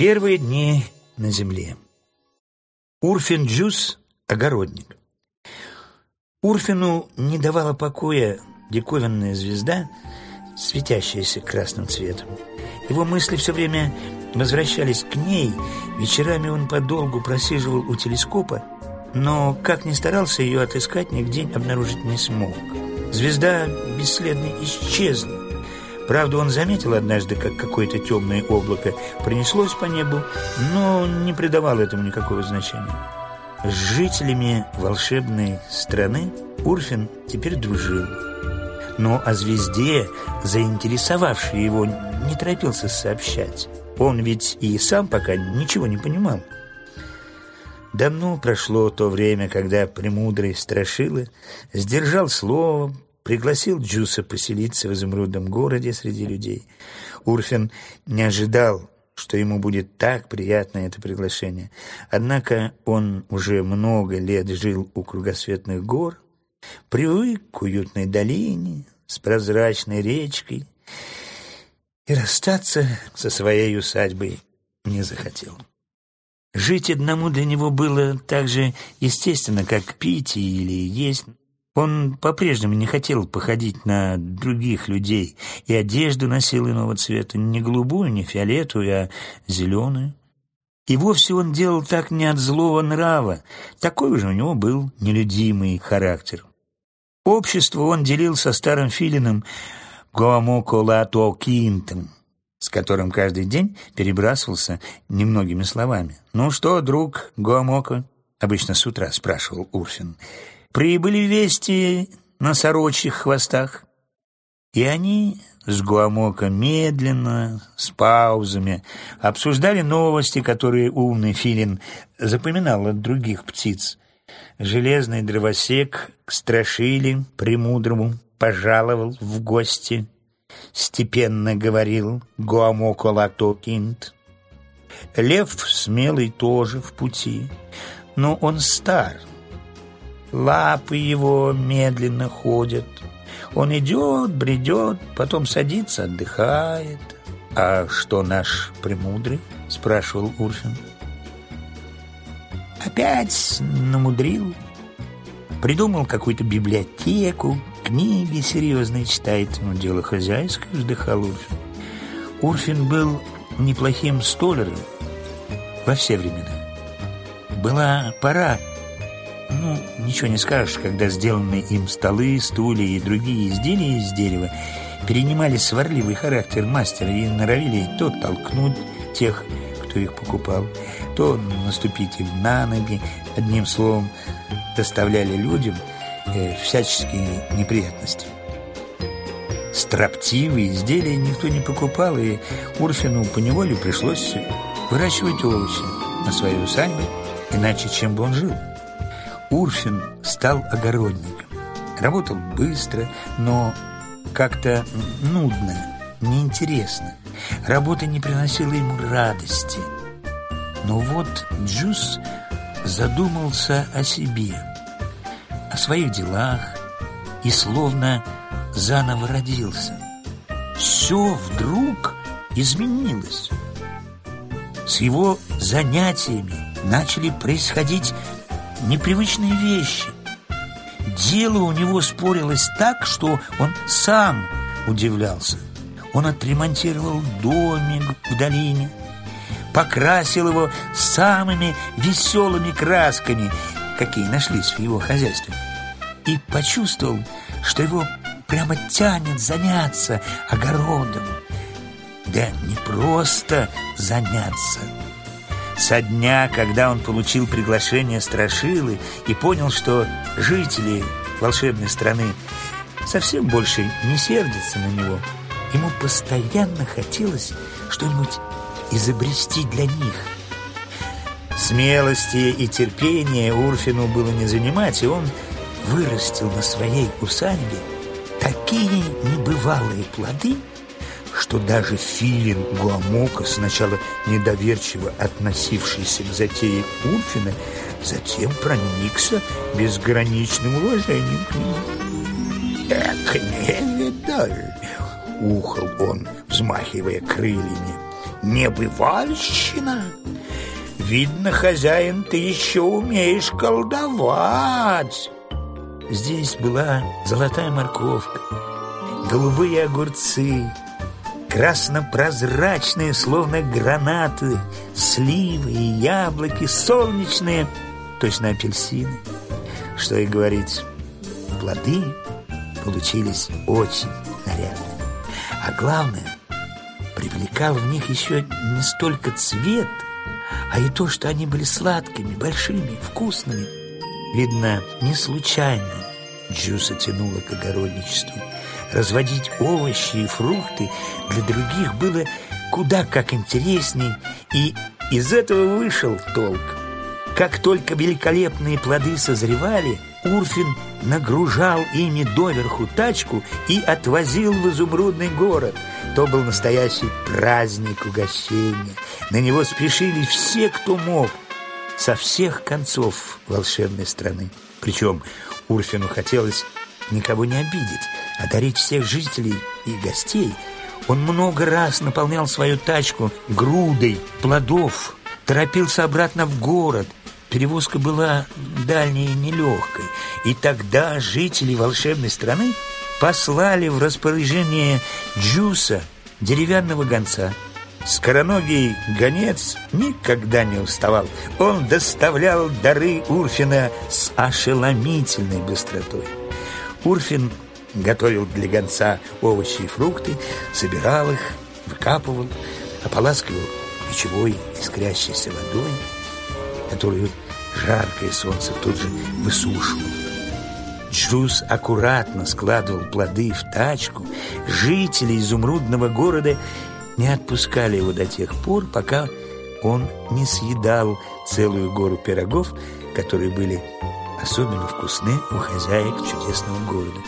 Первые дни на земле. Урфин Джус – огородник. Урфину не давала покоя диковинная звезда, светящаяся красным цветом. Его мысли все время возвращались к ней. Вечерами он подолгу просиживал у телескопа, но, как ни старался ее отыскать, нигде обнаружить не смог. Звезда бесследно исчезла. Правда, он заметил однажды, как какое-то темное облако пронеслось по небу, но не придавал этому никакого значения. С жителями волшебной страны Урфин теперь дружил. Но о звезде, заинтересовавшей его, не торопился сообщать. Он ведь и сам пока ничего не понимал. Давно прошло то время, когда премудрый Страшила сдержал слово, пригласил Джуса поселиться в изумрудном городе среди людей. Урфин не ожидал, что ему будет так приятно это приглашение. Однако он уже много лет жил у кругосветных гор, привык к уютной долине с прозрачной речкой и расстаться со своей усадьбой не захотел. Жить одному для него было так же естественно, как пить или есть. Он по-прежнему не хотел походить на других людей, и одежду носил иного цвета, не голубую, не фиолетовую, а зеленую. И вовсе он делал так не от злого нрава, такой же у него был нелюдимый характер. Общество он делил со старым филином Гуамоколатокинтом, с которым каждый день перебрасывался немногими словами. «Ну что, друг Гуамоко?» — обычно с утра спрашивал Урфин. «Прибыли вести на сорочьих хвостах?» И они с Гуамоко медленно, с паузами, обсуждали новости, которые умный филин запоминал от других птиц. Железный дровосек страшили премудрому пожаловал в гости — степенно говорил Гуамоколатокинт. Лев смелый тоже в пути, но он стар. Лапы его медленно ходят. Он идет, бредет, потом садится, отдыхает. «А что наш премудрый?» — спрашивал Урфин. «Опять намудрил. Придумал какую-то библиотеку, книги серьезные читает, но дело хозяйское, вздыхал Урфин. Урфин был неплохим столером во все времена. Была пора, ну, ничего не скажешь, когда сделанные им столы, стулья и другие изделия из дерева перенимали сварливый характер мастера и норовили то толкнуть тех, кто их покупал, то наступить им на ноги, одним словом, доставляли людям – э, всяческие неприятности. Строптивые изделия никто не покупал, и Урфину поневоле пришлось выращивать овощи на своей усадьбе, иначе чем бы он жил. Урфин стал огородником. Работал быстро, но как-то нудно, неинтересно. Работа не приносила ему радости. Но вот Джус задумался о себе – о своих делах и словно заново родился. Все вдруг изменилось. С его занятиями начали происходить непривычные вещи. Дело у него спорилось так, что он сам удивлялся. Он отремонтировал домик в долине, покрасил его самыми веселыми красками какие нашлись в его хозяйстве, и почувствовал, что его прямо тянет заняться огородом. Да не просто заняться. Со дня, когда он получил приглашение Страшилы и понял, что жители волшебной страны совсем больше не сердятся на него, ему постоянно хотелось что-нибудь изобрести для них – Смелости и терпения Урфину было не занимать, и он вырастил на своей усадьбе такие небывалые плоды, что даже филин Гуамока, сначала недоверчиво относившийся к затее Урфина, затем проникся безграничным уважением к нему. «Эх, не видаль!» — ухал он, взмахивая крыльями. небывальщина. Видно, хозяин, ты еще умеешь колдовать. Здесь была золотая морковка, голубые огурцы, красно-прозрачные, словно гранаты, сливы и яблоки, солнечные, точно апельсины. Что и говорить, плоды получились очень нарядные. А главное, привлекал в них еще не столько цвет, а и то, что они были сладкими, большими, вкусными. Видно, не случайно Джуса тянула к огородничеству. Разводить овощи и фрукты для других было куда как интересней, и из этого вышел толк. Как только великолепные плоды созревали, Урфин нагружал ими доверху тачку и отвозил в изумрудный город. То был настоящий праздник угощения. На него спешили все, кто мог, со всех концов волшебной страны. Причем Урфину хотелось никого не обидеть, а дарить всех жителей и гостей. Он много раз наполнял свою тачку грудой плодов, торопился обратно в город – Перевозка была дальней и нелегкой, и тогда жители волшебной страны послали в распоряжение Джуса деревянного гонца. Скороногий гонец никогда не уставал. Он доставлял дары Урфина с ошеломительной быстротой. Урфин готовил для гонца овощи и фрукты, собирал их, выкапывал, ополаскивал ключевой искрящейся водой – которую жаркое солнце тут же высушивало. Джуз аккуратно складывал плоды в тачку. Жители изумрудного города не отпускали его до тех пор, пока он не съедал целую гору пирогов, которые были особенно вкусны у хозяек чудесного города.